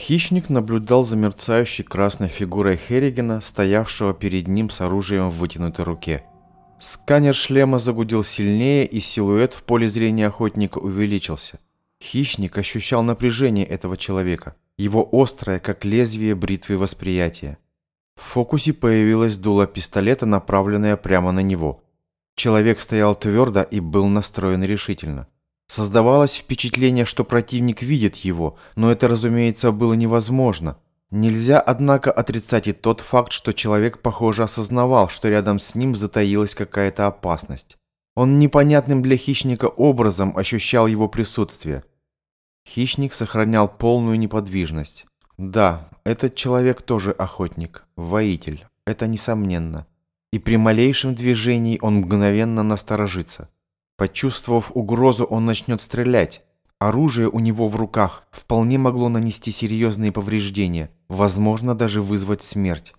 Хищник наблюдал за мерцающей красной фигурой Херригена, стоявшего перед ним с оружием в вытянутой руке. Сканер шлема загудел сильнее, и силуэт в поле зрения охотника увеличился. Хищник ощущал напряжение этого человека, его острое, как лезвие бритвы восприятие. В фокусе появилась дуло пистолета, направленное прямо на него. Человек стоял твердо и был настроен решительно. Создавалось впечатление, что противник видит его, но это, разумеется, было невозможно. Нельзя, однако, отрицать и тот факт, что человек, похоже, осознавал, что рядом с ним затаилась какая-то опасность. Он непонятным для хищника образом ощущал его присутствие. Хищник сохранял полную неподвижность. Да, этот человек тоже охотник, воитель, это несомненно. И при малейшем движении он мгновенно насторожится. Почувствовав угрозу, он начнет стрелять. Оружие у него в руках вполне могло нанести серьезные повреждения, возможно, даже вызвать смерть.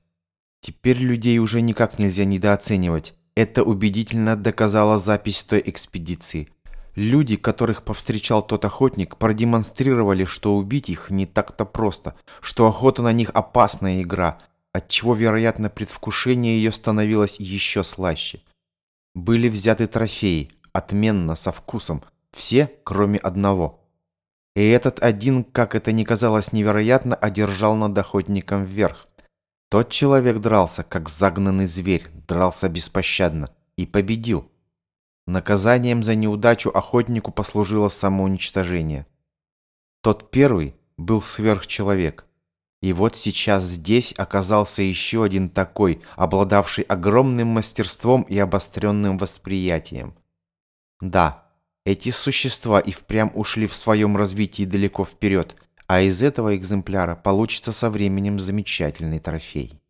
Теперь людей уже никак нельзя недооценивать. Это убедительно доказала запись той экспедиции. Люди, которых повстречал тот охотник, продемонстрировали, что убить их не так-то просто, что охота на них опасная игра, отчего, вероятно, предвкушение ее становилось еще слаще. Были взяты трофеи, отменно, со вкусом. Все, кроме одного. И этот один, как это ни казалось невероятно, одержал над охотником вверх. Тот человек дрался, как загнанный зверь, дрался беспощадно и победил. Наказанием за неудачу охотнику послужило самоуничтожение. Тот первый был сверхчеловек. И вот сейчас здесь оказался еще один такой, обладавший огромным мастерством и обостренным восприятием. Да, эти существа и впрямь ушли в своем развитии далеко вперед, а из этого экземпляра получится со временем замечательный трофей.